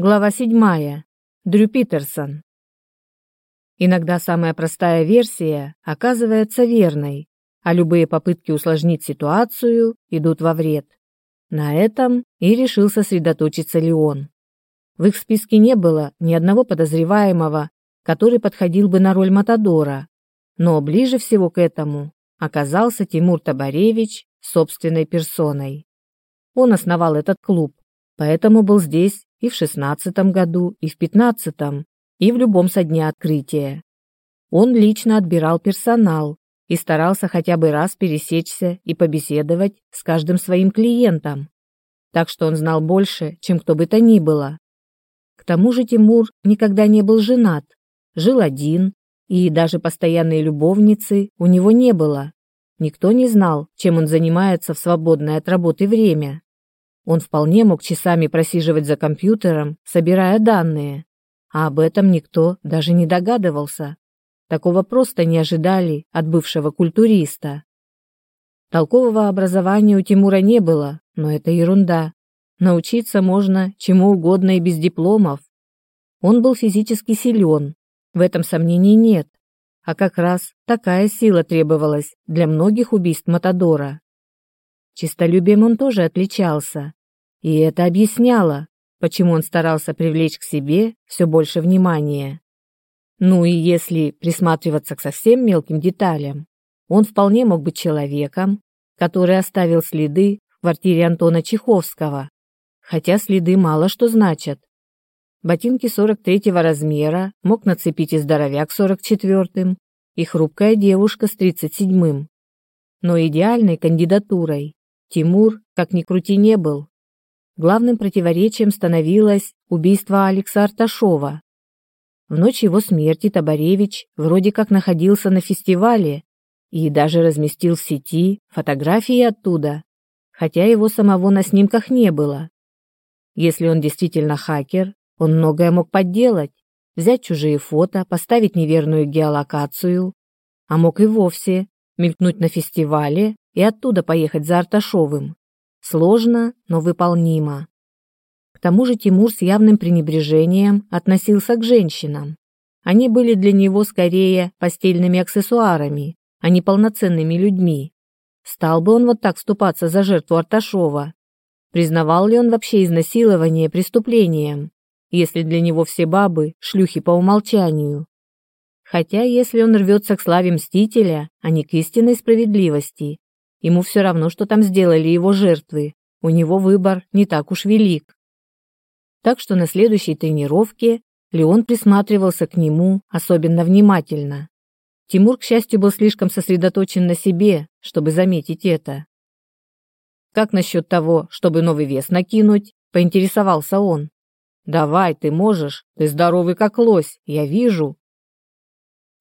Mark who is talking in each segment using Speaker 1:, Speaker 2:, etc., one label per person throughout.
Speaker 1: Глава 7. Дрю Питерсон. Иногда самая простая версия оказывается верной, а любые попытки усложнить ситуацию идут во вред. На этом и решил сосредоточиться Леон. В их списке не было ни одного подозреваемого, который подходил бы на роль Матадора, но ближе всего к этому оказался Тимур Табаревич собственной персоной. Он основал этот клуб, поэтому был здесь и в шестнадцатом году, и в пятнадцатом, и в любом со дня открытия. Он лично отбирал персонал и старался хотя бы раз пересечься и побеседовать с каждым своим клиентом. Так что он знал больше, чем кто бы то ни было. К тому же Тимур никогда не был женат, жил один, и даже постоянной любовницы у него не было. Никто не знал, чем он занимается в свободное от работы время. Он вполне мог часами просиживать за компьютером, собирая данные. А об этом никто даже не догадывался. Такого просто не ожидали от бывшего культуриста. Толкового образования у Тимура не было, но это ерунда. Научиться можно чему угодно и без дипломов. Он был физически силен, в этом сомнений нет. А как раз такая сила требовалась для многих убийств Матадора. Чистолюбием он тоже отличался. И это объясняло, почему он старался привлечь к себе все больше внимания. Ну и если присматриваться к совсем мелким деталям, он вполне мог быть человеком, который оставил следы в квартире Антона Чеховского, хотя следы мало что значат. Ботинки 43-го размера мог нацепить и здоровяк 44-м, и хрупкая девушка с 37-м. Но идеальной кандидатурой Тимур, как ни крути, не был главным противоречием становилось убийство Алекса Арташова. В ночь его смерти Табаревич вроде как находился на фестивале и даже разместил в сети фотографии оттуда, хотя его самого на снимках не было. Если он действительно хакер, он многое мог подделать, взять чужие фото, поставить неверную геолокацию, а мог и вовсе мелькнуть на фестивале и оттуда поехать за Арташовым. Сложно, но выполнимо. К тому же Тимур с явным пренебрежением относился к женщинам. Они были для него скорее постельными аксессуарами, а не полноценными людьми. Стал бы он вот так вступаться за жертву Арташова? Признавал ли он вообще изнасилование преступлением, если для него все бабы – шлюхи по умолчанию? Хотя, если он рвется к славе Мстителя, а не к истинной справедливости, Ему все равно, что там сделали его жертвы. У него выбор не так уж велик. Так что на следующей тренировке Леон присматривался к нему особенно внимательно. Тимур, к счастью, был слишком сосредоточен на себе, чтобы заметить это. «Как насчет того, чтобы новый вес накинуть?» – поинтересовался он. «Давай, ты можешь, ты здоровый как лось, я вижу».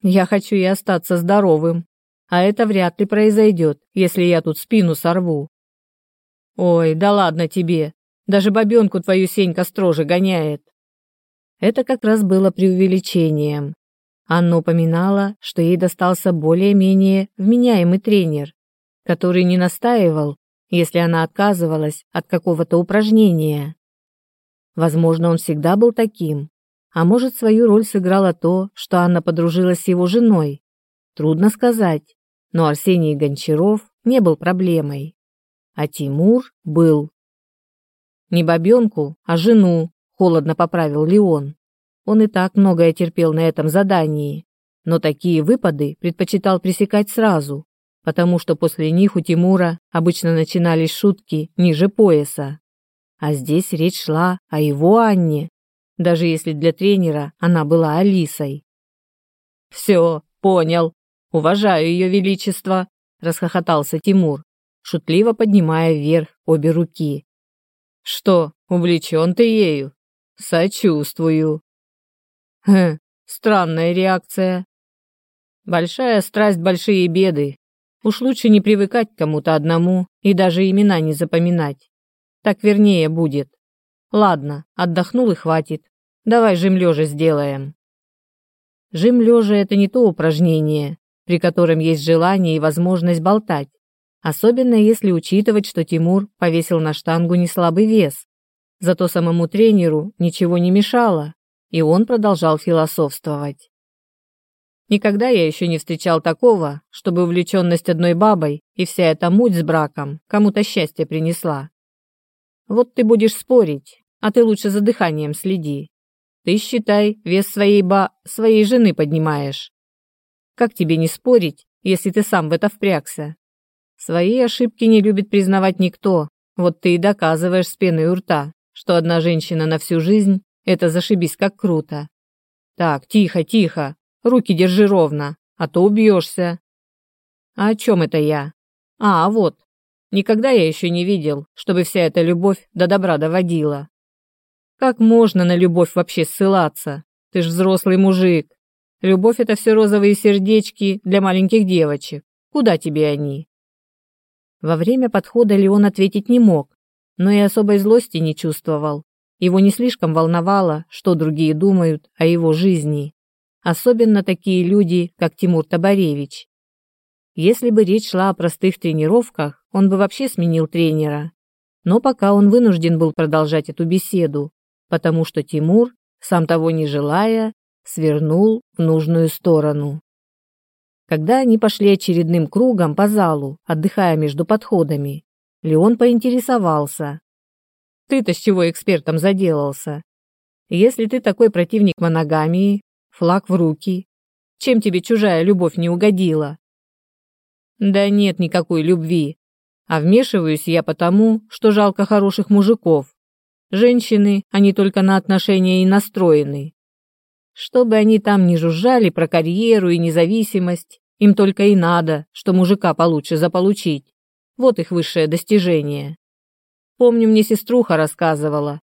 Speaker 1: «Я хочу и остаться здоровым», а это вряд ли произойдет, если я тут спину сорву. Ой, да ладно тебе, даже бабенку твою Сенька строже гоняет. Это как раз было преувеличением. Анна упоминала, что ей достался более-менее вменяемый тренер, который не настаивал, если она отказывалась от какого-то упражнения. Возможно, он всегда был таким, а может, свою роль сыграло то, что Анна подружилась с его женой. Трудно сказать но Арсений Гончаров не был проблемой, а Тимур был. Не бабенку, а жену, холодно поправил Леон. Он и так многое терпел на этом задании, но такие выпады предпочитал пресекать сразу, потому что после них у Тимура обычно начинались шутки ниже пояса. А здесь речь шла о его Анне, даже если для тренера она была Алисой. «Все, понял», «Уважаю ее величество!» — расхохотался Тимур, шутливо поднимая вверх обе руки. «Что, увлечен ты ею?» «Сочувствую». «Хм, странная реакция». «Большая страсть, большие беды. Уж лучше не привыкать к кому-то одному и даже имена не запоминать. Так вернее будет. Ладно, отдохнул и хватит. Давай жим лежа сделаем». Жим лежа – это не то упражнение, при котором есть желание и возможность болтать, особенно если учитывать, что Тимур повесил на штангу неслабый вес. Зато самому тренеру ничего не мешало, и он продолжал философствовать. Никогда я еще не встречал такого, чтобы увлеченность одной бабой и вся эта муть с браком кому-то счастье принесла. Вот ты будешь спорить, а ты лучше за дыханием следи. Ты, считай, вес своей ба... своей жены поднимаешь. Как тебе не спорить, если ты сам в это впрягся? Свои ошибки не любит признавать никто. Вот ты и доказываешь с пеной у рта, что одна женщина на всю жизнь – это зашибись как круто. Так, тихо, тихо. Руки держи ровно, а то убьешься. А о чем это я? А, вот. Никогда я еще не видел, чтобы вся эта любовь до добра доводила. Как можно на любовь вообще ссылаться? Ты ж взрослый мужик. Любовь — это все розовые сердечки для маленьких девочек. Куда тебе они?» Во время подхода Леон ответить не мог, но и особой злости не чувствовал. Его не слишком волновало, что другие думают о его жизни. Особенно такие люди, как Тимур Табаревич. Если бы речь шла о простых тренировках, он бы вообще сменил тренера. Но пока он вынужден был продолжать эту беседу, потому что Тимур, сам того не желая, свернул в нужную сторону. Когда они пошли очередным кругом по залу, отдыхая между подходами, Леон поинтересовался. «Ты-то с чего экспертом заделался? Если ты такой противник моногамии, флаг в руки. Чем тебе чужая любовь не угодила?» «Да нет никакой любви. А вмешиваюсь я потому, что жалко хороших мужиков. Женщины, они только на отношения и настроены. Чтобы они там не жужжали про карьеру и независимость, им только и надо, что мужика получше заполучить. Вот их высшее достижение. Помню, мне сеструха рассказывала,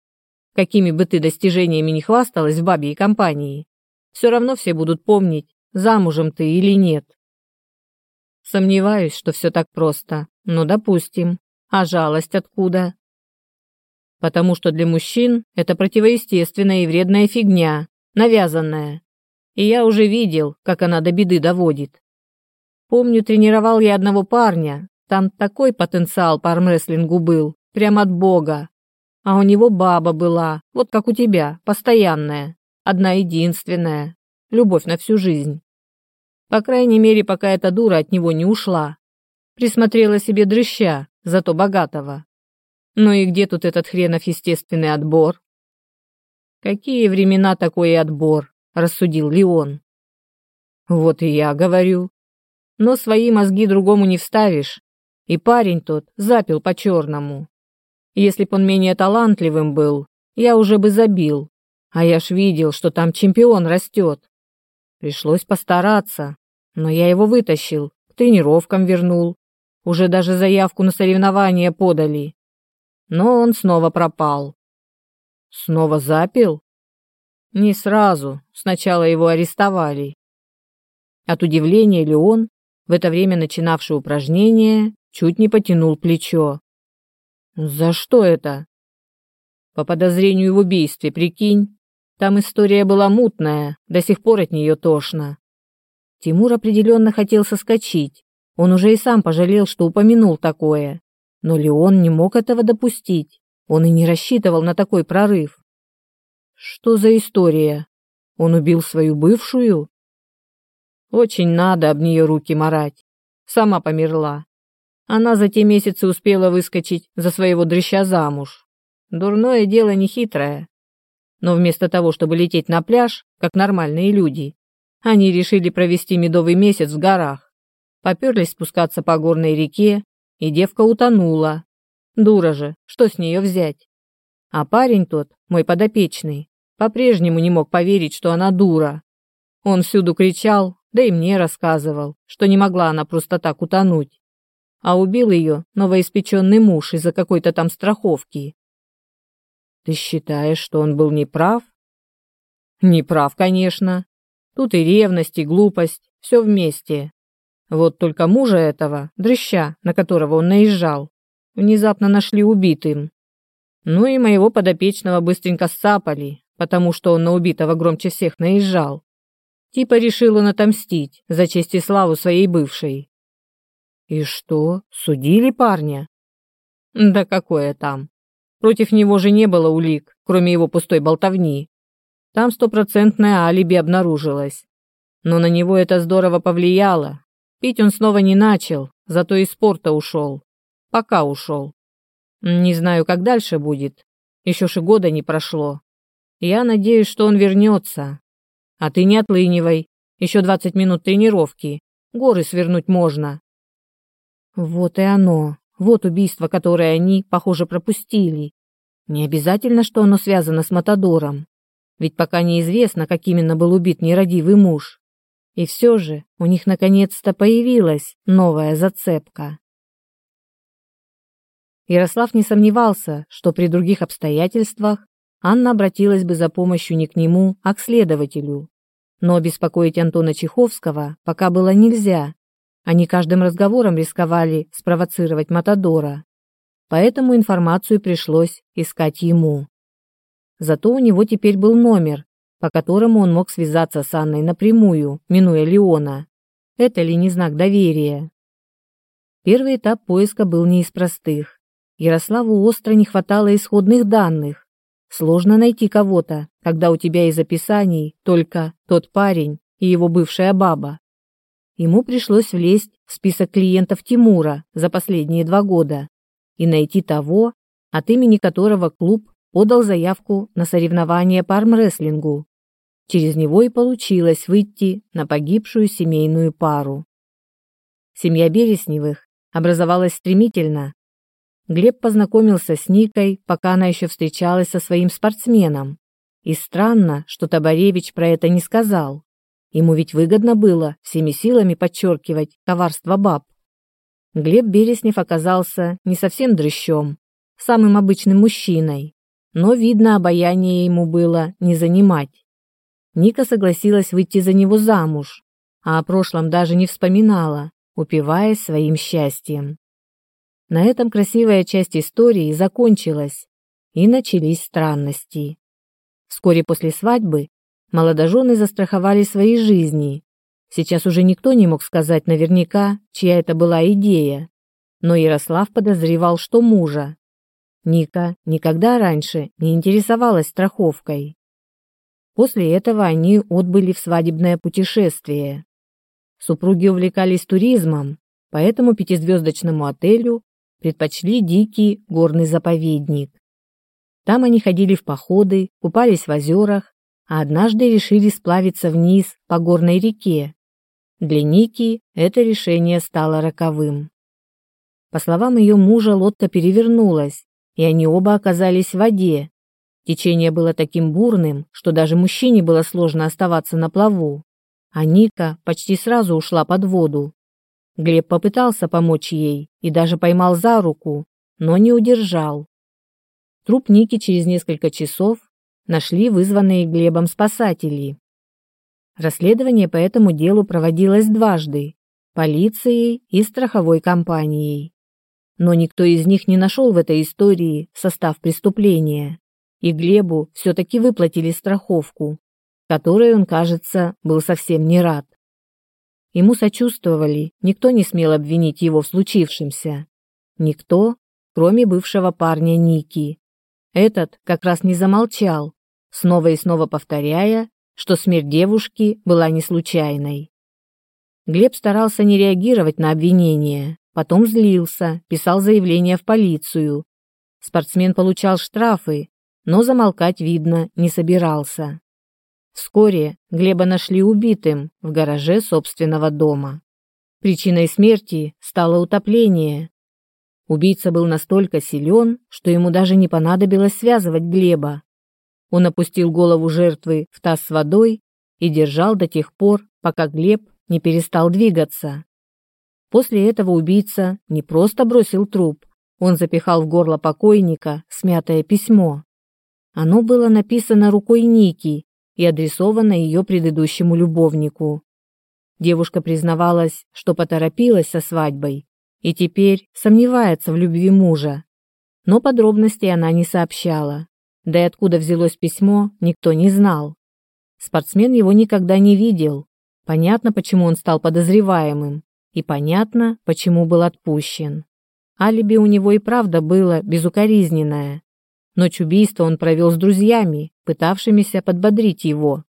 Speaker 1: какими бы ты достижениями не хвасталась в бабе и компании, все равно все будут помнить, замужем ты или нет. Сомневаюсь, что все так просто, но допустим. А жалость откуда? Потому что для мужчин это противоестественная и вредная фигня, навязанная. И я уже видел, как она до беды доводит. Помню, тренировал я одного парня. Там такой потенциал по армрестлингу был. Прям от бога. А у него баба была, вот как у тебя, постоянная. Одна единственная. Любовь на всю жизнь. По крайней мере, пока эта дура от него не ушла. Присмотрела себе дрыща, зато богатого. Ну и где тут этот хренов естественный отбор? Какие времена такой отбор, рассудил Леон. Вот и я говорю. Но свои мозги другому не вставишь. И парень тот запил по-черному. Если б он менее талантливым был, я уже бы забил. А я ж видел, что там чемпион растет. Пришлось постараться, но я его вытащил, к тренировкам вернул. Уже даже заявку на соревнования подали. Но он снова пропал. Снова запил? Не сразу. Сначала его арестовали. От удивления Леон, в это время начинавший упражнение, чуть не потянул плечо. «За что это?» «По подозрению в убийстве, прикинь. Там история была мутная, до сих пор от нее тошно». Тимур определенно хотел соскочить. Он уже и сам пожалел, что упомянул такое. Но Леон не мог этого допустить. Он и не рассчитывал на такой прорыв. Что за история? Он убил свою бывшую? Очень надо об нее руки марать. Сама померла. Она за те месяцы успела выскочить за своего дрыща замуж. Дурное дело нехитрое. Но вместо того, чтобы лететь на пляж, как нормальные люди, они решили провести медовый месяц в горах. Поперлись спускаться по горной реке, и девка утонула, Дура же, что с нее взять? А парень тот, мой подопечный, по-прежнему не мог поверить, что она дура. Он всюду кричал, да и мне рассказывал, что не могла она просто так утонуть. А убил ее новоиспеченный муж из-за какой-то там страховки. Ты считаешь, что он был неправ? Неправ, конечно. Тут и ревность, и глупость, все вместе. Вот только мужа этого, дрыща, на которого он наезжал, внезапно нашли убитым. Ну и моего подопечного быстренько сцапали, потому что он на убитого громче всех наезжал. Типа решил он отомстить за честь и славу своей бывшей. И что, судили парня? Да какое там. Против него же не было улик, кроме его пустой болтовни. Там стопроцентное алиби обнаружилось. Но на него это здорово повлияло. Пить он снова не начал, зато из спорта ушел. Пока ушел. Не знаю, как дальше будет. Еще же года не прошло. Я надеюсь, что он вернется. А ты не отлынивай. Еще двадцать минут тренировки. Горы свернуть можно. Вот и оно. Вот убийство, которое они, похоже, пропустили. Не обязательно, что оно связано с Матадором. Ведь пока неизвестно, как именно был убит нерадивый муж. И все же у них наконец-то появилась новая зацепка. Ярослав не сомневался, что при других обстоятельствах Анна обратилась бы за помощью не к нему, а к следователю. Но беспокоить Антона Чеховского пока было нельзя. Они каждым разговором рисковали спровоцировать Матадора. Поэтому информацию пришлось искать ему. Зато у него теперь был номер, по которому он мог связаться с Анной напрямую, минуя Леона. Это ли не знак доверия? Первый этап поиска был не из простых. Ярославу остро не хватало исходных данных. Сложно найти кого-то, когда у тебя из описаний только тот парень и его бывшая баба. Ему пришлось влезть в список клиентов Тимура за последние два года и найти того, от имени которого клуб подал заявку на соревнования по армрестлингу. Через него и получилось выйти на погибшую семейную пару. Семья Бересневых образовалась стремительно, Глеб познакомился с Никой, пока она еще встречалась со своим спортсменом. И странно, что Табаревич про это не сказал. Ему ведь выгодно было всеми силами подчеркивать коварство баб. Глеб Береснев оказался не совсем дрыщом, самым обычным мужчиной, но, видно, обаяние ему было не занимать. Ника согласилась выйти за него замуж, а о прошлом даже не вспоминала, упиваясь своим счастьем. На этом красивая часть истории закончилась, и начались странности. Вскоре после свадьбы молодожены застраховали свои жизни. Сейчас уже никто не мог сказать наверняка, чья это была идея, но Ярослав подозревал, что мужа. Ника никогда раньше не интересовалась страховкой. После этого они отбыли в свадебное путешествие. Супруги увлекались туризмом, поэтому пятизвездочному отелю предпочли дикий горный заповедник. Там они ходили в походы, купались в озерах, а однажды решили сплавиться вниз по горной реке. Для Ники это решение стало роковым. По словам ее мужа, лодка перевернулась, и они оба оказались в воде. Течение было таким бурным, что даже мужчине было сложно оставаться на плаву. А Ника почти сразу ушла под воду, Глеб попытался помочь ей и даже поймал за руку, но не удержал. Труп Ники через несколько часов нашли вызванные Глебом спасатели. Расследование по этому делу проводилось дважды – полицией и страховой компанией. Но никто из них не нашел в этой истории состав преступления, и Глебу все-таки выплатили страховку, которой он, кажется, был совсем не рад. Ему сочувствовали, никто не смел обвинить его в случившемся. Никто, кроме бывшего парня Ники. Этот как раз не замолчал, снова и снова повторяя, что смерть девушки была не случайной. Глеб старался не реагировать на обвинения, потом злился, писал заявление в полицию. Спортсмен получал штрафы, но замолкать, видно, не собирался. Вскоре Глеба нашли убитым в гараже собственного дома. Причиной смерти стало утопление. Убийца был настолько силен, что ему даже не понадобилось связывать Глеба. Он опустил голову жертвы в таз с водой и держал до тех пор, пока Глеб не перестал двигаться. После этого убийца не просто бросил труп, он запихал в горло покойника смятое письмо. Оно было написано рукой Ники и адресовано ее предыдущему любовнику. Девушка признавалась, что поторопилась со свадьбой и теперь сомневается в любви мужа. Но подробностей она не сообщала. Да и откуда взялось письмо, никто не знал. Спортсмен его никогда не видел. Понятно, почему он стал подозреваемым. И понятно, почему был отпущен. Алиби у него и правда было безукоризненное. Ночь убийства он провел с друзьями, пытавшимися подбодрить его.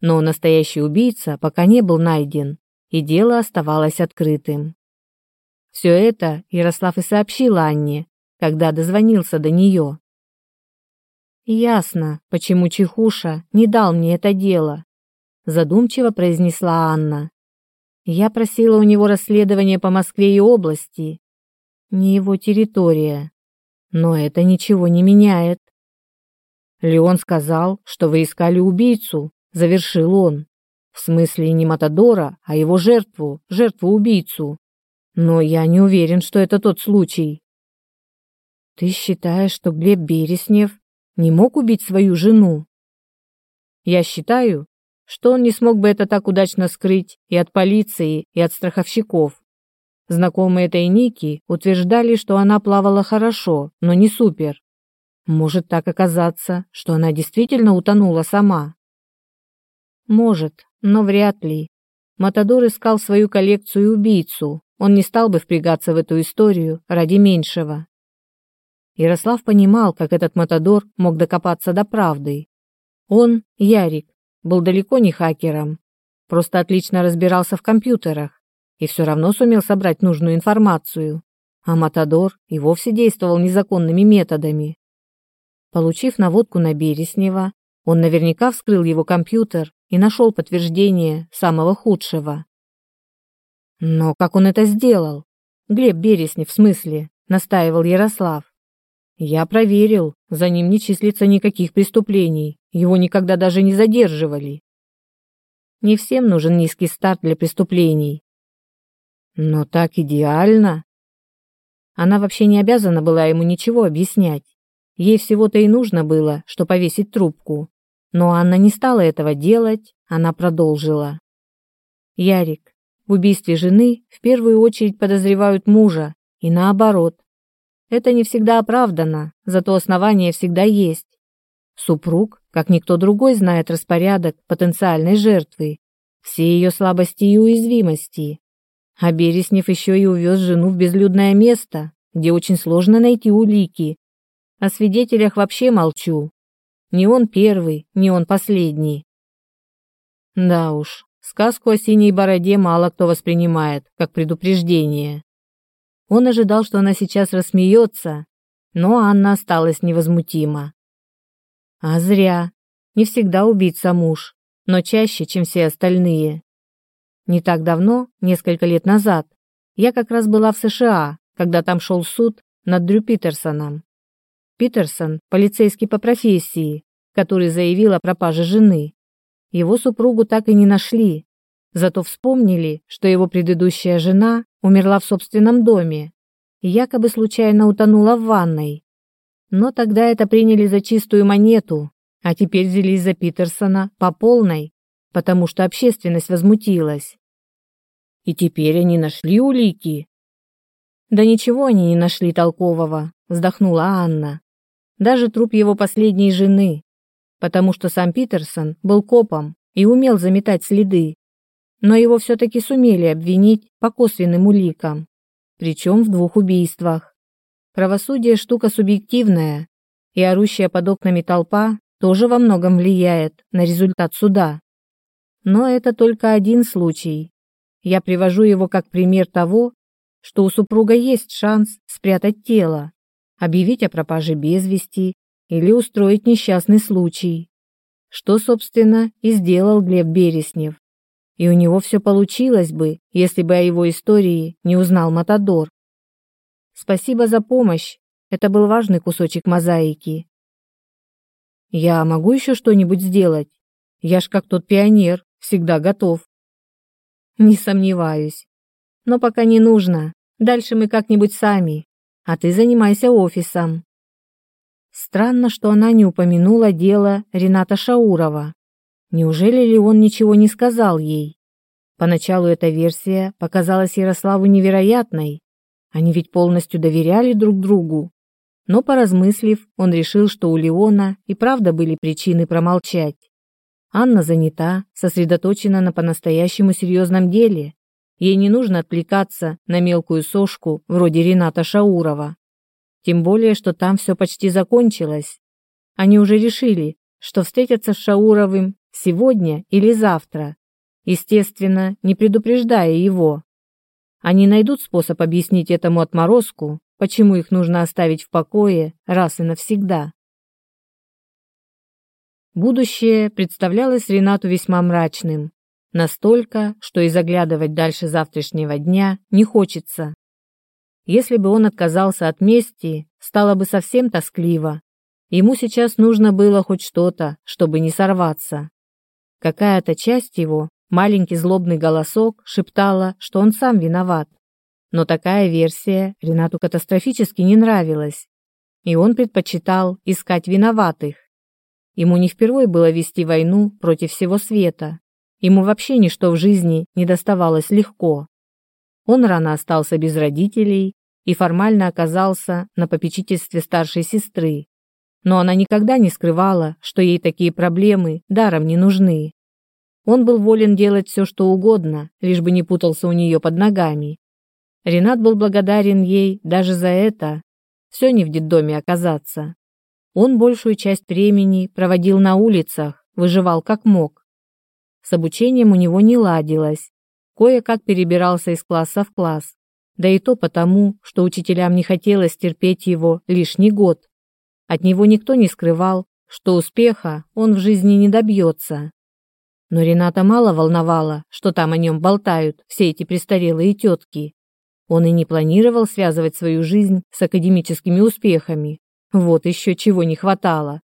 Speaker 1: Но настоящий убийца пока не был найден, и дело оставалось открытым. Все это Ярослав и сообщил Анне, когда дозвонился до нее. «Ясно, почему Чехуша не дал мне это дело», задумчиво произнесла Анна. «Я просила у него расследование по Москве и области. Не его территория. Но это ничего не меняет. Леон сказал, что вы искали убийцу, завершил он. В смысле не Матадора, а его жертву, жертву-убийцу. Но я не уверен, что это тот случай. Ты считаешь, что Глеб Береснев не мог убить свою жену? Я считаю, что он не смог бы это так удачно скрыть и от полиции, и от страховщиков. Знакомые тайники утверждали, что она плавала хорошо, но не супер. Может так оказаться, что она действительно утонула сама. Может, но вряд ли. Матадор искал свою коллекцию убийцу. Он не стал бы впрягаться в эту историю ради меньшего. Ярослав понимал, как этот Матадор мог докопаться до правды. Он, Ярик, был далеко не хакером. Просто отлично разбирался в компьютерах и все равно сумел собрать нужную информацию. А Матадор и вовсе действовал незаконными методами. Получив наводку на Береснева, он наверняка вскрыл его компьютер и нашел подтверждение самого худшего. «Но как он это сделал?» «Глеб Береснев, в смысле?» – настаивал Ярослав. «Я проверил. За ним не числится никаких преступлений. Его никогда даже не задерживали». «Не всем нужен низкий старт для преступлений. Но так идеально. Она вообще не обязана была ему ничего объяснять. Ей всего-то и нужно было, что повесить трубку. Но Анна не стала этого делать, она продолжила. Ярик, в убийстве жены в первую очередь подозревают мужа, и наоборот. Это не всегда оправдано, зато основания всегда есть. Супруг, как никто другой, знает распорядок потенциальной жертвы, все ее слабости и уязвимости, а Береснев еще и увез жену в безлюдное место, где очень сложно найти улики. О свидетелях вообще молчу. Не он первый, не он последний. Да уж, сказку о синей бороде мало кто воспринимает, как предупреждение. Он ожидал, что она сейчас рассмеется, но Анна осталась невозмутима. А зря. Не всегда убийца муж, но чаще, чем все остальные. Не так давно, несколько лет назад, я как раз была в США, когда там шел суд над Дрю Питерсоном. Питерсон – полицейский по профессии, который заявил о пропаже жены. Его супругу так и не нашли, зато вспомнили, что его предыдущая жена умерла в собственном доме и якобы случайно утонула в ванной. Но тогда это приняли за чистую монету, а теперь взялись за Питерсона по полной потому что общественность возмутилась. И теперь они нашли улики. Да ничего они не нашли толкового, вздохнула Анна. Даже труп его последней жены, потому что сам Питерсон был копом и умел заметать следы. Но его все-таки сумели обвинить по косвенным уликам, причем в двух убийствах. Правосудие – штука субъективная, и орущая под окнами толпа тоже во многом влияет на результат суда. Но это только один случай. Я привожу его как пример того, что у супруга есть шанс спрятать тело, объявить о пропаже без вести или устроить несчастный случай. Что, собственно, и сделал Глеб Береснев. И у него все получилось бы, если бы о его истории не узнал Матадор. Спасибо за помощь, это был важный кусочек мозаики. Я могу еще что-нибудь сделать? Я ж как тот пионер, всегда готов». «Не сомневаюсь. Но пока не нужно. Дальше мы как-нибудь сами. А ты занимайся офисом». Странно, что она не упомянула дело Рената Шаурова. Неужели ли он ничего не сказал ей? Поначалу эта версия показалась Ярославу невероятной. Они ведь полностью доверяли друг другу. Но поразмыслив, он решил, что у Леона и правда были причины промолчать. Анна занята, сосредоточена на по-настоящему серьезном деле. Ей не нужно отвлекаться на мелкую сошку вроде Рената Шаурова. Тем более, что там все почти закончилось. Они уже решили, что встретятся с Шауровым сегодня или завтра. Естественно, не предупреждая его. Они найдут способ объяснить этому отморозку, почему их нужно оставить в покое раз и навсегда. Будущее представлялось Ренату весьма мрачным. Настолько, что и заглядывать дальше завтрашнего дня не хочется. Если бы он отказался от мести, стало бы совсем тоскливо. Ему сейчас нужно было хоть что-то, чтобы не сорваться. Какая-то часть его, маленький злобный голосок, шептала, что он сам виноват. Но такая версия Ренату катастрофически не нравилась, и он предпочитал искать виноватых. Ему не впервые было вести войну против всего света. Ему вообще ничто в жизни не доставалось легко. Он рано остался без родителей и формально оказался на попечительстве старшей сестры. Но она никогда не скрывала, что ей такие проблемы даром не нужны. Он был волен делать все, что угодно, лишь бы не путался у нее под ногами. Ренат был благодарен ей даже за это. Все не в детдоме оказаться. Он большую часть времени проводил на улицах, выживал как мог. С обучением у него не ладилось, кое-как перебирался из класса в класс, да и то потому, что учителям не хотелось терпеть его лишний год. От него никто не скрывал, что успеха он в жизни не добьется. Но Рената мало волновало, что там о нем болтают все эти престарелые тетки. Он и не планировал связывать свою жизнь с академическими успехами. Вот еще чего не хватало.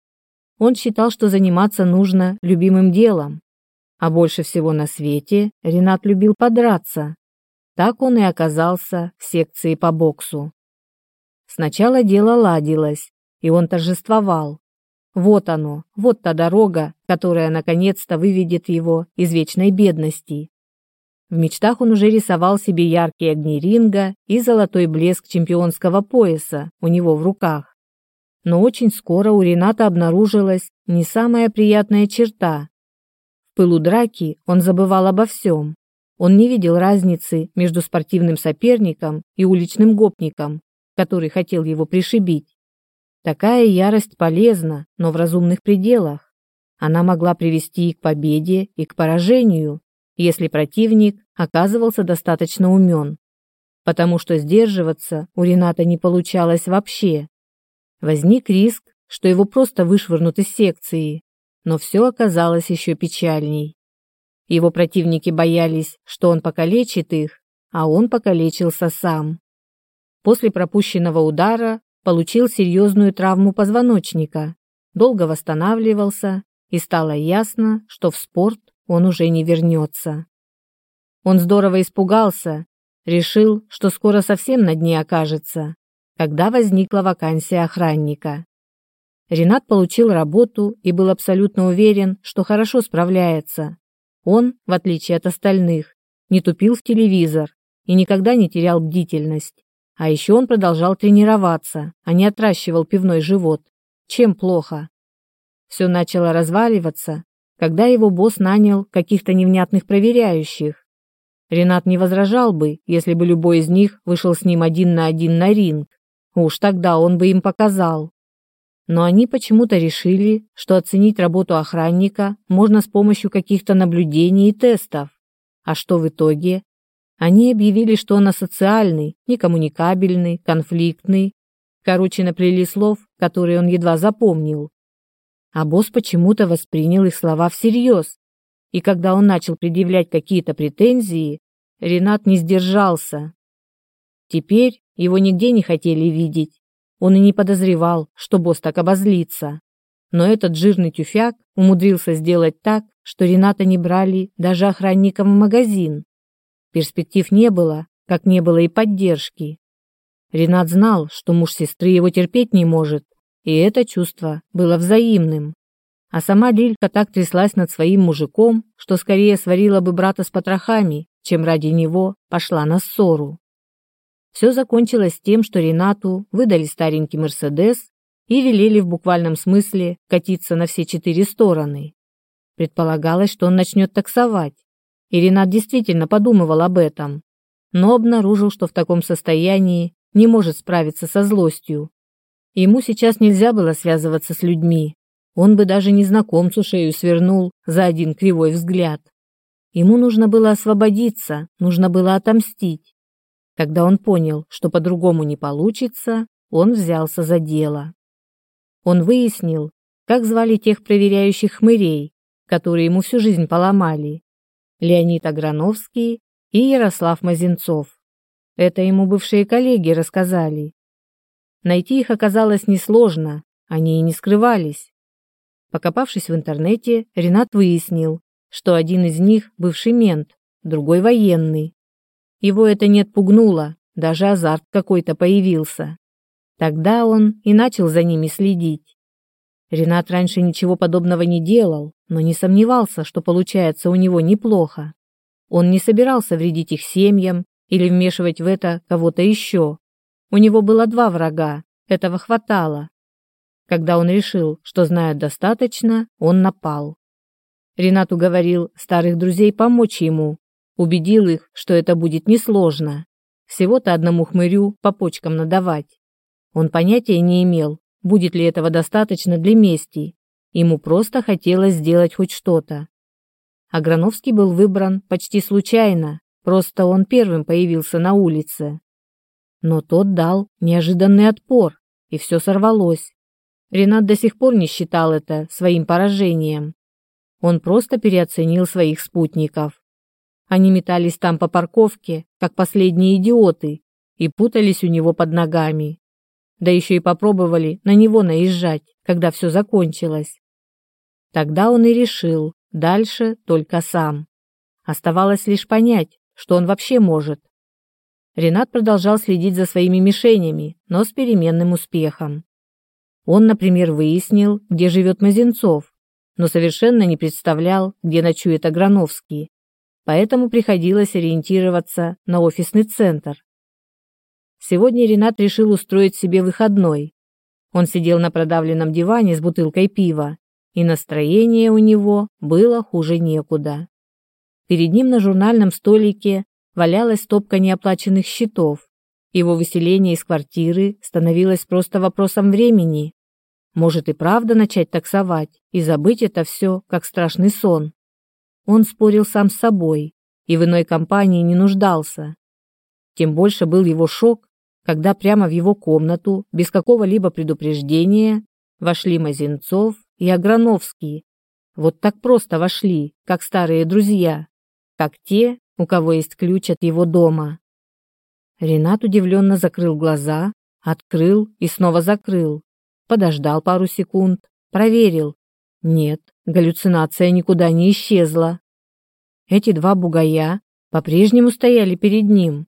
Speaker 1: Он считал, что заниматься нужно любимым делом. А больше всего на свете Ренат любил подраться. Так он и оказался в секции по боксу. Сначала дело ладилось, и он торжествовал. Вот оно, вот та дорога, которая наконец-то выведет его из вечной бедности. В мечтах он уже рисовал себе яркие огни ринга и золотой блеск чемпионского пояса у него в руках но очень скоро у Рената обнаружилась не самая приятная черта. В пылу драки он забывал обо всем. Он не видел разницы между спортивным соперником и уличным гопником, который хотел его пришибить. Такая ярость полезна, но в разумных пределах. Она могла привести и к победе, и к поражению, если противник оказывался достаточно умен. Потому что сдерживаться у Рената не получалось вообще. Возник риск, что его просто вышвырнут из секции, но все оказалось еще печальней. Его противники боялись, что он покалечит их, а он покалечился сам. После пропущенного удара получил серьезную травму позвоночника, долго восстанавливался, и стало ясно, что в спорт он уже не вернется. Он здорово испугался, решил, что скоро совсем на дне окажется, когда возникла вакансия охранника. Ренат получил работу и был абсолютно уверен, что хорошо справляется. Он, в отличие от остальных, не тупил в телевизор и никогда не терял бдительность. А еще он продолжал тренироваться, а не отращивал пивной живот. Чем плохо? Все начало разваливаться, когда его босс нанял каких-то невнятных проверяющих. Ренат не возражал бы, если бы любой из них вышел с ним один на один на ринг. Уж тогда он бы им показал. Но они почему-то решили, что оценить работу охранника можно с помощью каких-то наблюдений и тестов. А что в итоге? Они объявили, что он асоциальный, некоммуникабельный, конфликтный. Короче, наплели слов, которые он едва запомнил. А босс почему-то воспринял их слова всерьез. И когда он начал предъявлять какие-то претензии, Ренат не сдержался. Теперь его нигде не хотели видеть. Он и не подозревал, что босс так обозлится. Но этот жирный тюфяк умудрился сделать так, что Рената не брали даже охранником в магазин. Перспектив не было, как не было и поддержки. Ренат знал, что муж сестры его терпеть не может, и это чувство было взаимным. А сама Лилька так тряслась над своим мужиком, что скорее сварила бы брата с потрохами, чем ради него пошла на ссору. Все закончилось тем, что Ренату выдали старенький «Мерседес» и велели в буквальном смысле катиться на все четыре стороны. Предполагалось, что он начнет таксовать, и Ренат действительно подумывал об этом, но обнаружил, что в таком состоянии не может справиться со злостью. Ему сейчас нельзя было связываться с людьми, он бы даже незнакомцу шею свернул за один кривой взгляд. Ему нужно было освободиться, нужно было отомстить. Когда он понял, что по-другому не получится, он взялся за дело. Он выяснил, как звали тех проверяющих хмырей, которые ему всю жизнь поломали. Леонид Аграновский и Ярослав Мазенцов. Это ему бывшие коллеги рассказали. Найти их оказалось несложно, они и не скрывались. Покопавшись в интернете, Ренат выяснил, что один из них – бывший мент, другой – военный, его это не отпугнуло, даже азарт какой-то появился. Тогда он и начал за ними следить. Ренат раньше ничего подобного не делал, но не сомневался, что получается у него неплохо. Он не собирался вредить их семьям или вмешивать в это кого-то еще. У него было два врага, этого хватало. Когда он решил, что знает достаточно, он напал. Ренат уговорил старых друзей помочь ему, Убедил их, что это будет несложно. Всего-то одному хмырю по почкам надавать. Он понятия не имел, будет ли этого достаточно для мести. Ему просто хотелось сделать хоть что-то. Аграновский был выбран почти случайно, просто он первым появился на улице. Но тот дал неожиданный отпор, и все сорвалось. Ренат до сих пор не считал это своим поражением. Он просто переоценил своих спутников. Они метались там по парковке, как последние идиоты, и путались у него под ногами. Да еще и попробовали на него наезжать, когда все закончилось. Тогда он и решил, дальше только сам. Оставалось лишь понять, что он вообще может. Ренат продолжал следить за своими мишенями, но с переменным успехом. Он, например, выяснил, где живет Мазенцов, но совершенно не представлял, где ночует Аграновский поэтому приходилось ориентироваться на офисный центр. Сегодня Ренат решил устроить себе выходной. Он сидел на продавленном диване с бутылкой пива, и настроение у него было хуже некуда. Перед ним на журнальном столике валялась стопка неоплаченных счетов. Его выселение из квартиры становилось просто вопросом времени. Может и правда начать таксовать и забыть это все, как страшный сон. Он спорил сам с собой и в иной компании не нуждался. Тем больше был его шок, когда прямо в его комнату, без какого-либо предупреждения, вошли Мазинцов и Аграновский. Вот так просто вошли, как старые друзья, как те, у кого есть ключ от его дома. Ренат удивленно закрыл глаза, открыл и снова закрыл. Подождал пару секунд, проверил. Нет, Галлюцинация никуда не исчезла. Эти два бугая по-прежнему стояли перед ним,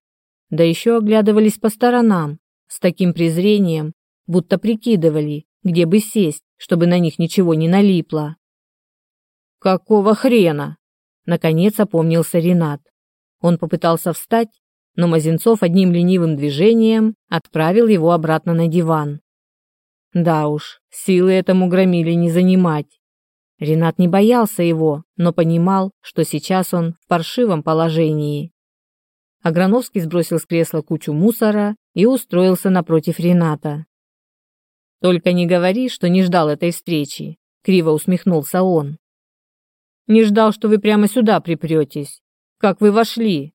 Speaker 1: да еще оглядывались по сторонам с таким презрением, будто прикидывали, где бы сесть, чтобы на них ничего не налипло. «Какого хрена?» – наконец опомнился Ренат. Он попытался встать, но Мазенцов одним ленивым движением отправил его обратно на диван. Да уж, силы этому громили не занимать. Ренат не боялся его, но понимал, что сейчас он в паршивом положении. Аграновский сбросил с кресла кучу мусора и устроился напротив Рената. «Только не говори, что не ждал этой встречи», — криво усмехнулся он. «Не ждал, что вы прямо сюда припретесь. Как вы вошли?»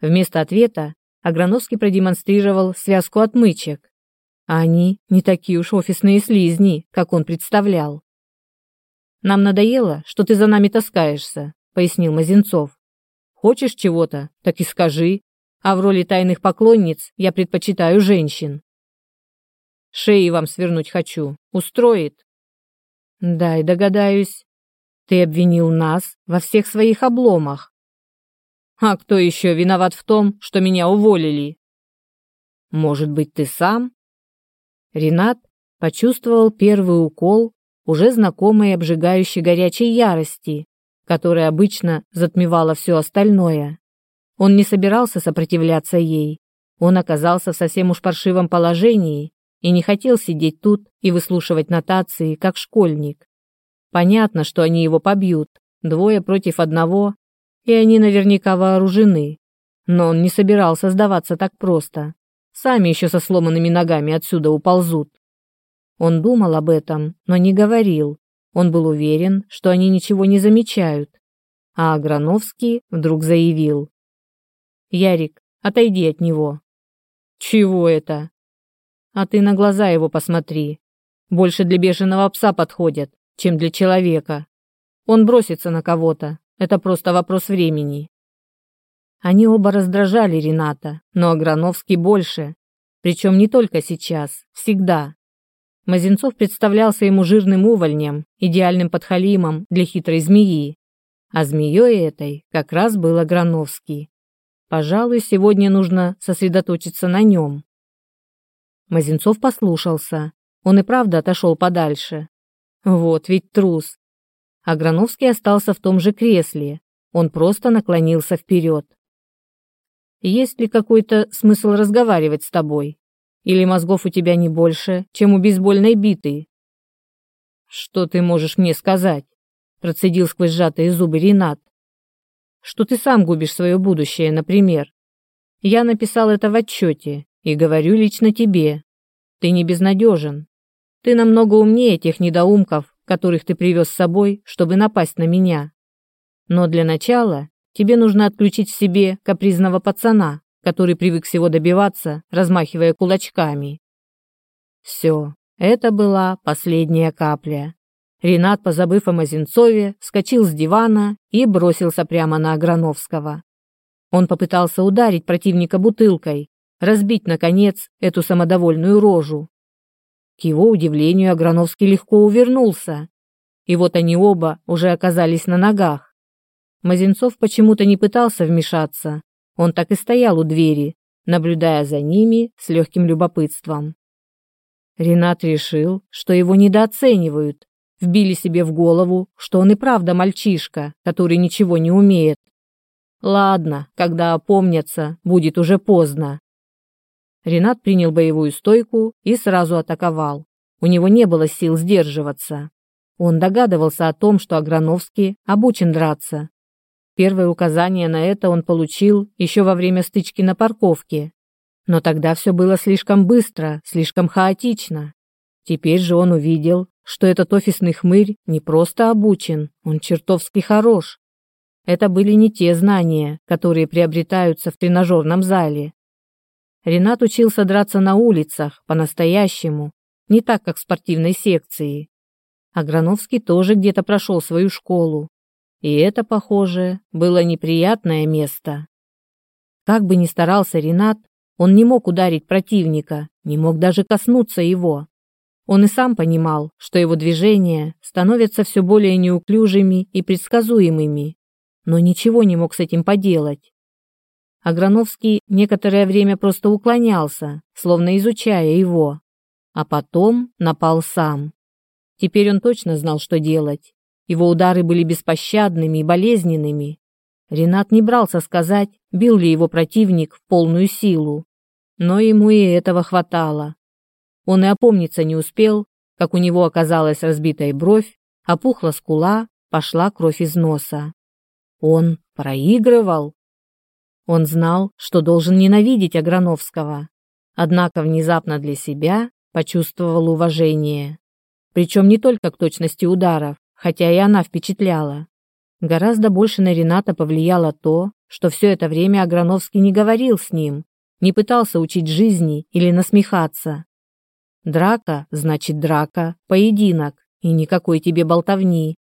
Speaker 1: Вместо ответа Аграновский продемонстрировал связку отмычек. А они не такие уж офисные слизни, как он представлял. «Нам надоело, что ты за нами таскаешься», — пояснил Мазинцов. «Хочешь чего-то, так и скажи. А в роли тайных поклонниц я предпочитаю женщин». «Шеи вам свернуть хочу. Устроит?» «Да, и догадаюсь. Ты обвинил нас во всех своих обломах». «А кто еще виноват в том, что меня уволили?» «Может быть, ты сам?» Ренат почувствовал первый укол уже знакомой обжигающей горячей ярости, которая обычно затмевала все остальное. Он не собирался сопротивляться ей. Он оказался в совсем уж паршивом положении и не хотел сидеть тут и выслушивать нотации, как школьник. Понятно, что они его побьют, двое против одного, и они наверняка вооружены. Но он не собирался сдаваться так просто. Сами еще со сломанными ногами отсюда уползут. Он думал об этом, но не говорил. Он был уверен, что они ничего не замечают. А Аграновский вдруг заявил. «Ярик, отойди от него». «Чего это?» «А ты на глаза его посмотри. Больше для бешеного пса подходят, чем для человека. Он бросится на кого-то. Это просто вопрос времени». Они оба раздражали Рената, но Аграновский больше. Причем не только сейчас, всегда. Мазенцов представлялся ему жирным увольнем, идеальным подхалимом для хитрой змеи. А змеей этой как раз был Аграновский. Пожалуй, сегодня нужно сосредоточиться на нем. Мазенцов послушался. Он и правда отошел подальше. Вот ведь трус. Аграновский остался в том же кресле. Он просто наклонился вперед. «Есть ли какой-то смысл разговаривать с тобой?» Или мозгов у тебя не больше, чем у бейсбольной биты?» «Что ты можешь мне сказать?» – процедил сквозь сжатые зубы Ренат. «Что ты сам губишь свое будущее, например. Я написал это в отчете и говорю лично тебе. Ты не безнадежен. Ты намного умнее тех недоумков, которых ты привез с собой, чтобы напасть на меня. Но для начала тебе нужно отключить в себе капризного пацана, который привык всего добиваться, размахивая кулачками. Все, это была последняя капля. Ренат, позабыв о Мазенцове, вскочил с дивана и бросился прямо на Аграновского. Он попытался ударить противника бутылкой, разбить, наконец, эту самодовольную рожу. К его удивлению, Аграновский легко увернулся. И вот они оба уже оказались на ногах. Мазенцов почему-то не пытался вмешаться, он так и стоял у двери, наблюдая за ними с легким любопытством. Ренат решил, что его недооценивают, вбили себе в голову, что он и правда мальчишка, который ничего не умеет. Ладно, когда опомнятся, будет уже поздно. Ренат принял боевую стойку и сразу атаковал. У него не было сил сдерживаться. Он догадывался о том, что Аграновский обучен драться, Первое указание на это он получил еще во время стычки на парковке. Но тогда все было слишком быстро, слишком хаотично. Теперь же он увидел, что этот офисный хмырь не просто обучен, он чертовски хорош. Это были не те знания, которые приобретаются в тренажерном зале. Ренат учился драться на улицах, по-настоящему, не так, как в спортивной секции. А Грановский тоже где-то прошел свою школу, и это, похоже, было неприятное место. Как бы ни старался Ренат, он не мог ударить противника, не мог даже коснуться его. Он и сам понимал, что его движения становятся все более неуклюжими и предсказуемыми, но ничего не мог с этим поделать. Аграновский некоторое время просто уклонялся, словно изучая его, а потом напал сам. Теперь он точно знал, что делать. Его удары были беспощадными и болезненными. Ренат не брался сказать, бил ли его противник в полную силу. Но ему и этого хватало. Он и опомниться не успел, как у него оказалась разбитая бровь, опухла скула, пошла кровь из носа. Он проигрывал. Он знал, что должен ненавидеть Аграновского, однако внезапно для себя почувствовал уважение. Причем не только к точности ударов, хотя и она впечатляла. Гораздо больше на Рената повлияло то, что все это время Аграновский не говорил с ним, не пытался учить жизни или насмехаться. Драка значит драка, поединок, и никакой тебе болтовни.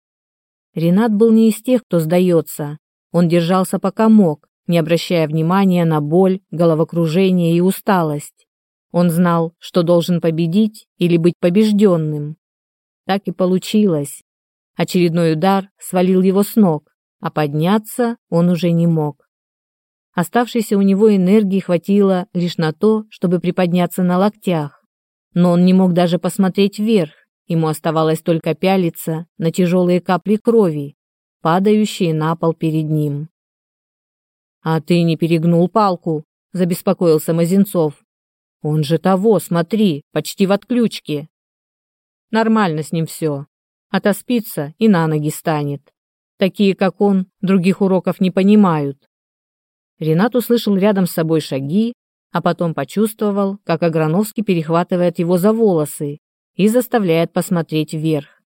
Speaker 1: Ренат был не из тех, кто сдается. Он держался пока мог, не обращая внимания на боль, головокружение и усталость. Он знал, что должен победить или быть побежденным. Так и получилось. Очередной удар свалил его с ног, а подняться он уже не мог. Оставшейся у него энергии хватило лишь на то, чтобы приподняться на локтях. Но он не мог даже посмотреть вверх, ему оставалось только пялиться на тяжелые капли крови, падающие на пол перед ним. «А ты не перегнул палку», – забеспокоился Мазенцов. «Он же того, смотри, почти в отключке». «Нормально с ним все», отоспится и на ноги станет. Такие, как он, других уроков не понимают. Ренат услышал рядом с собой шаги, а потом почувствовал, как Аграновский перехватывает его за волосы и заставляет посмотреть вверх.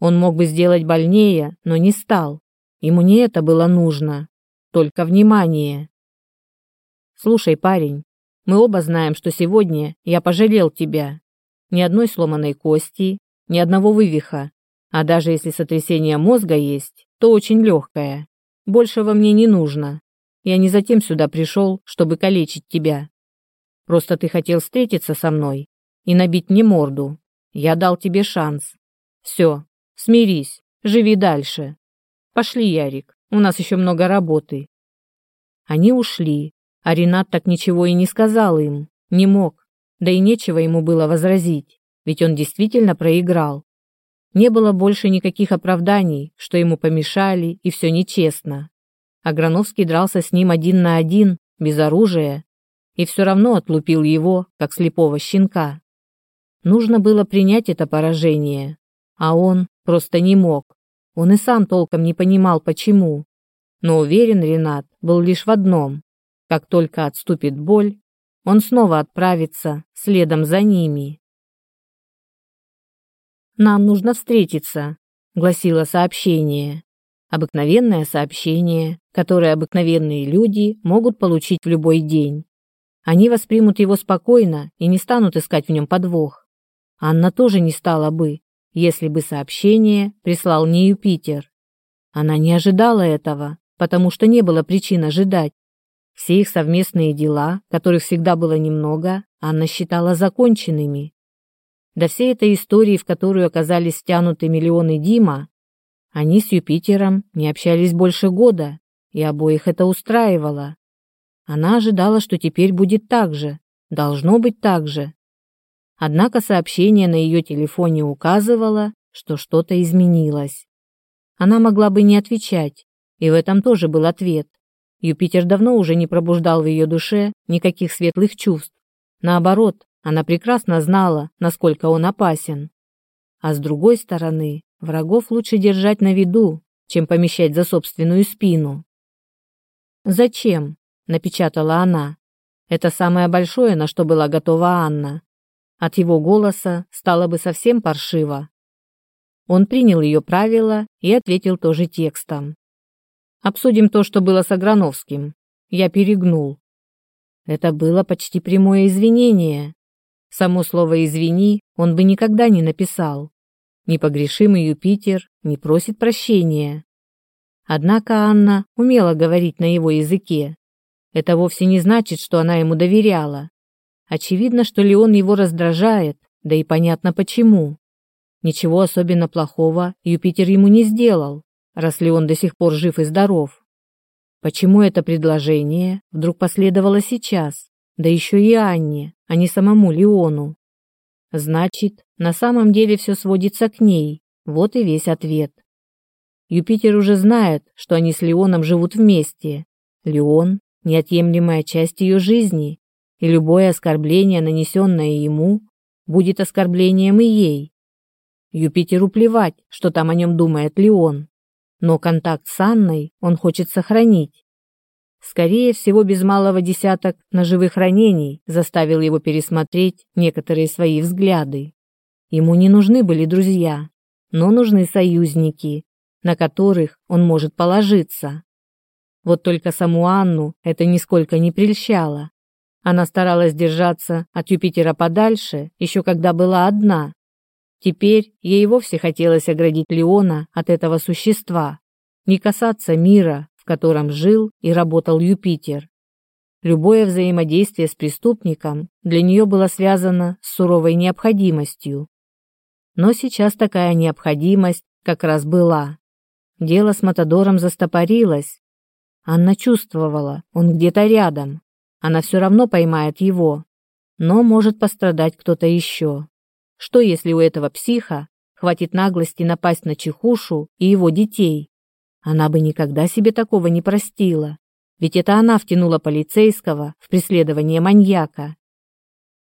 Speaker 1: Он мог бы сделать больнее, но не стал. Ему не это было нужно. Только внимание. «Слушай, парень, мы оба знаем, что сегодня я пожалел тебя. Ни одной сломанной кости, ни одного вывиха. А даже если сотрясение мозга есть, то очень легкое. Большего мне не нужно. Я не затем сюда пришел, чтобы калечить тебя. Просто ты хотел встретиться со мной и набить мне морду. Я дал тебе шанс. Все, смирись, живи дальше. Пошли, Ярик, у нас еще много работы. Они ушли, а Ренат так ничего и не сказал им, не мог, да и нечего ему было возразить, ведь он действительно проиграл. Не было больше никаких оправданий, что ему помешали, и все нечестно. Аграновский дрался с ним один на один, без оружия, и все равно отлупил его, как слепого щенка. Нужно было принять это поражение, а он просто не мог. Он и сам толком не понимал, почему. Но уверен Ренат был лишь в одном. Как только отступит боль, он снова отправится следом за ними. Нам нужно встретиться», — гласило сообщение. Обыкновенное сообщение, которое обыкновенные люди могут получить в любой день. Они воспримут его спокойно и не станут искать в нем подвох. Анна тоже не стала бы, если бы сообщение прислал не Юпитер. Она не ожидала этого, потому что не было причин ожидать. Все их совместные дела, которых всегда было немного, Анна считала законченными. До всей этой истории, в которую оказались втянуты миллионы Дима, они с Юпитером не общались больше года, и обоих это устраивало. Она ожидала, что теперь будет так же, должно быть так же. Однако сообщение на ее телефоне указывало, что что-то изменилось. Она могла бы не отвечать, и в этом тоже был ответ. Юпитер давно уже не пробуждал в ее душе никаких светлых чувств. Наоборот, она прекрасно знала, насколько он опасен. А с другой стороны, врагов лучше держать на виду, чем помещать за собственную спину. «Зачем?» – напечатала она. Это самое большое, на что была готова Анна. От его голоса стало бы совсем паршиво. Он принял ее правила и ответил тоже текстом. «Обсудим то, что было с Аграновским. Я перегнул». Это было почти прямое извинение. Само слово «извини» он бы никогда не написал. Непогрешимый Юпитер не просит прощения. Однако Анна умела говорить на его языке. Это вовсе не значит, что она ему доверяла. Очевидно, что Леон его раздражает, да и понятно почему. Ничего особенно плохого Юпитер ему не сделал, раз Леон до сих пор жив и здоров. Почему это предложение вдруг последовало сейчас? да еще и Анне, а не самому Леону. Значит, на самом деле все сводится к ней, вот и весь ответ. Юпитер уже знает, что они с Леоном живут вместе. Леон – неотъемлемая часть ее жизни, и любое оскорбление, нанесенное ему, будет оскорблением и ей. Юпитеру плевать, что там о нем думает Леон, но контакт с Анной он хочет сохранить скорее всего без малого десяток ножевых ранений, заставил его пересмотреть некоторые свои взгляды. Ему не нужны были друзья, но нужны союзники, на которых он может положиться. Вот только саму Анну это нисколько не прельщало. Она старалась держаться от Юпитера подальше, еще когда была одна. Теперь ей вовсе хотелось оградить Леона от этого существа, не касаться мира, котором жил и работал Юпитер. Любое взаимодействие с преступником для нее было связано с суровой необходимостью. Но сейчас такая необходимость как раз была. Дело с Матадором застопорилось. Анна чувствовала, он где-то рядом. Она все равно поймает его. Но может пострадать кто-то еще. Что если у этого психа хватит наглости напасть на Чехушу и его детей? Она бы никогда себе такого не простила. Ведь это она втянула полицейского в преследование маньяка.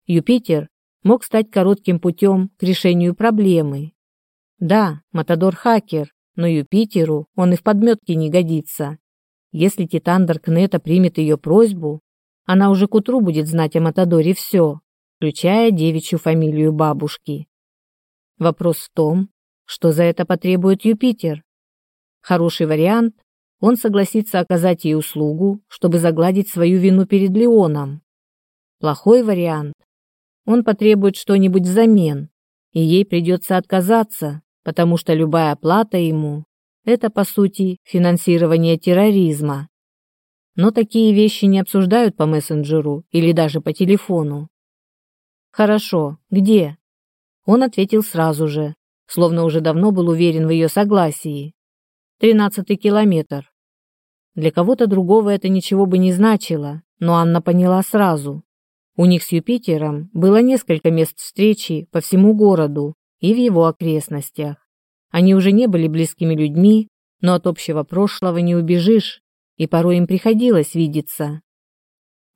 Speaker 1: Юпитер мог стать коротким путем к решению проблемы. Да, Матадор хакер, но Юпитеру он и в подметке не годится. Если Титан Даркнета примет ее просьбу, она уже к утру будет знать о Матадоре все, включая девичью фамилию бабушки. Вопрос в том, что за это потребует Юпитер. Хороший вариант. Он согласится оказать ей услугу, чтобы загладить свою вину перед Леоном. Плохой вариант. Он потребует что-нибудь взамен, и ей придется отказаться, потому что любая оплата ему – это, по сути, финансирование терроризма. Но такие вещи не обсуждают по мессенджеру или даже по телефону. «Хорошо, где?» Он ответил сразу же, словно уже давно был уверен в ее согласии тринадцатый километр. Для кого-то другого это ничего бы не значило, но Анна поняла сразу. У них с Юпитером было несколько мест встречи по всему городу и в его окрестностях. Они уже не были близкими людьми, но от общего прошлого не убежишь, и порой им приходилось видеться.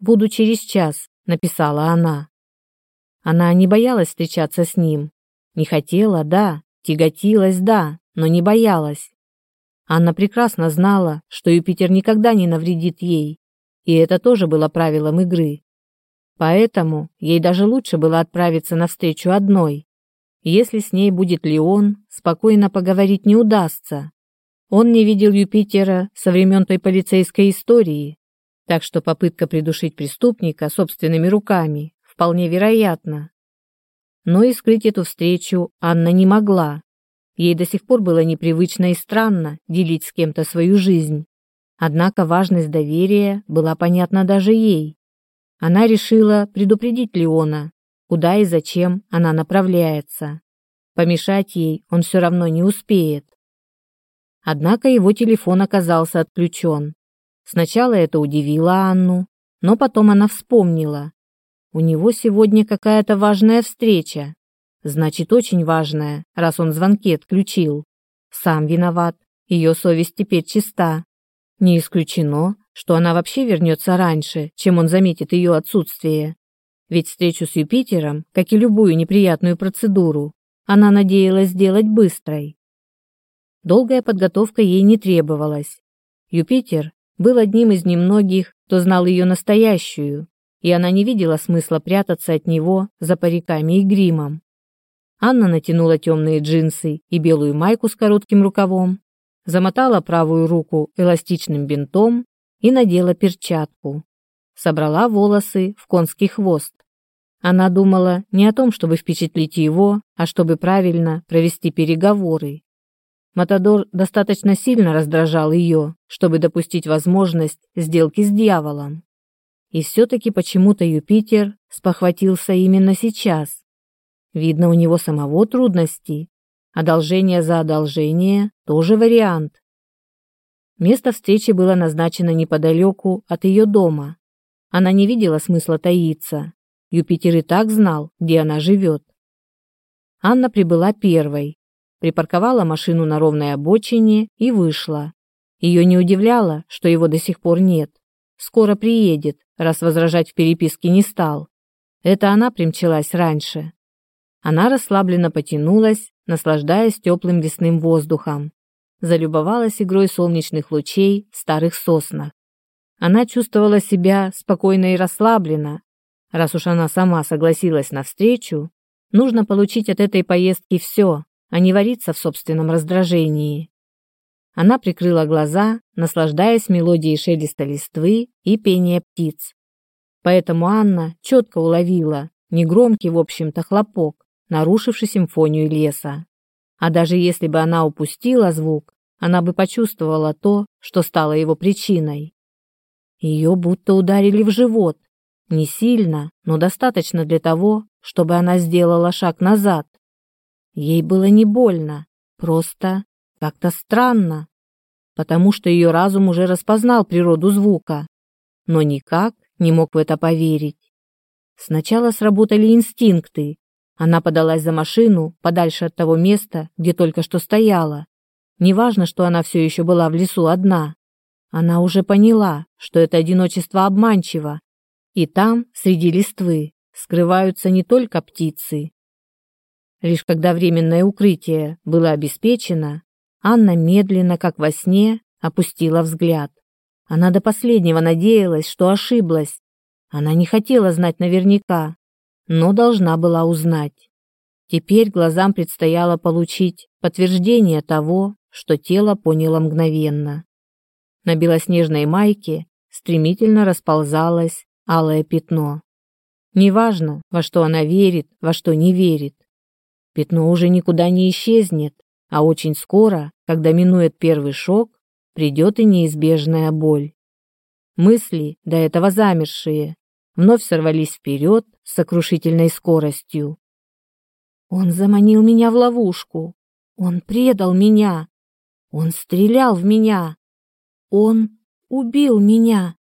Speaker 1: «Буду через час», — написала она. Она не боялась встречаться с ним. Не хотела, да, тяготилась, да, но не боялась. Анна прекрасно знала, что Юпитер никогда не навредит ей, и это тоже было правилом игры. Поэтому ей даже лучше было отправиться навстречу одной. Если с ней будет Леон, спокойно поговорить не удастся. Он не видел Юпитера со времен той полицейской истории, так что попытка придушить преступника собственными руками вполне вероятна. Но и скрыть эту встречу Анна не могла. Ей до сих пор было непривычно и странно делить с кем-то свою жизнь. Однако важность доверия была понятна даже ей. Она решила предупредить Леона, куда и зачем она направляется. Помешать ей он все равно не успеет. Однако его телефон оказался отключен. Сначала это удивило Анну, но потом она вспомнила. У него сегодня какая-то важная встреча, Значит, очень важное, раз он звонки отключил. Сам виноват. Ее совесть теперь чиста. Не исключено, что она вообще вернется раньше, чем он заметит ее отсутствие. Ведь встречу с Юпитером, как и любую неприятную процедуру, она надеялась сделать быстрой. Долгая подготовка ей не требовалась. Юпитер был одним из немногих, кто знал ее настоящую, и она не видела смысла прятаться от него за париками и гримом. Анна натянула темные джинсы и белую майку с коротким рукавом, замотала правую руку эластичным бинтом и надела перчатку. Собрала волосы в конский хвост. Она думала не о том, чтобы впечатлить его, а чтобы правильно провести переговоры. Матадор достаточно сильно раздражал ее, чтобы допустить возможность сделки с дьяволом. И все-таки почему-то Юпитер спохватился именно сейчас, Видно, у него самого трудности. Одолжение за одолжение – тоже вариант. Место встречи было назначено неподалеку от ее дома. Она не видела смысла таиться. Юпитер и так знал, где она живет. Анна прибыла первой, припарковала машину на ровной обочине и вышла. Ее не удивляло, что его до сих пор нет. Скоро приедет, раз возражать в переписке не стал. Это она примчалась раньше. Она расслабленно потянулась, наслаждаясь теплым лесным воздухом. Залюбовалась игрой солнечных лучей в старых соснах. Она чувствовала себя спокойно и расслабленно. Раз уж она сама согласилась на встречу, нужно получить от этой поездки все, а не вариться в собственном раздражении. Она прикрыла глаза, наслаждаясь мелодией шелеста листвы и пения птиц. Поэтому Анна четко уловила негромкий, в общем-то, хлопок, нарушивший симфонию леса. А даже если бы она упустила звук, она бы почувствовала то, что стало его причиной. Ее будто ударили в живот. Не сильно, но достаточно для того, чтобы она сделала шаг назад. Ей было не больно, просто как-то странно, потому что ее разум уже распознал природу звука, но никак не мог в это поверить. Сначала сработали инстинкты, она подалась за машину, подальше от того места, где только что стояла. Неважно, что она все еще была в лесу одна. Она уже поняла, что это одиночество обманчиво. И там, среди листвы, скрываются не только птицы. Лишь когда временное укрытие было обеспечено, Анна медленно, как во сне, опустила взгляд. Она до последнего надеялась, что ошиблась. Она не хотела знать наверняка, но должна была узнать. Теперь глазам предстояло получить подтверждение того, что тело поняло мгновенно. На белоснежной майке стремительно расползалось алое пятно. Неважно, во что она верит, во что не верит. Пятно уже никуда не исчезнет, а очень скоро, когда минует первый шок, придет и неизбежная боль. Мысли, до этого замершие, вновь сорвались вперед, сокрушительной скоростью. Он заманил меня в ловушку. Он предал меня. Он стрелял в меня. Он убил меня.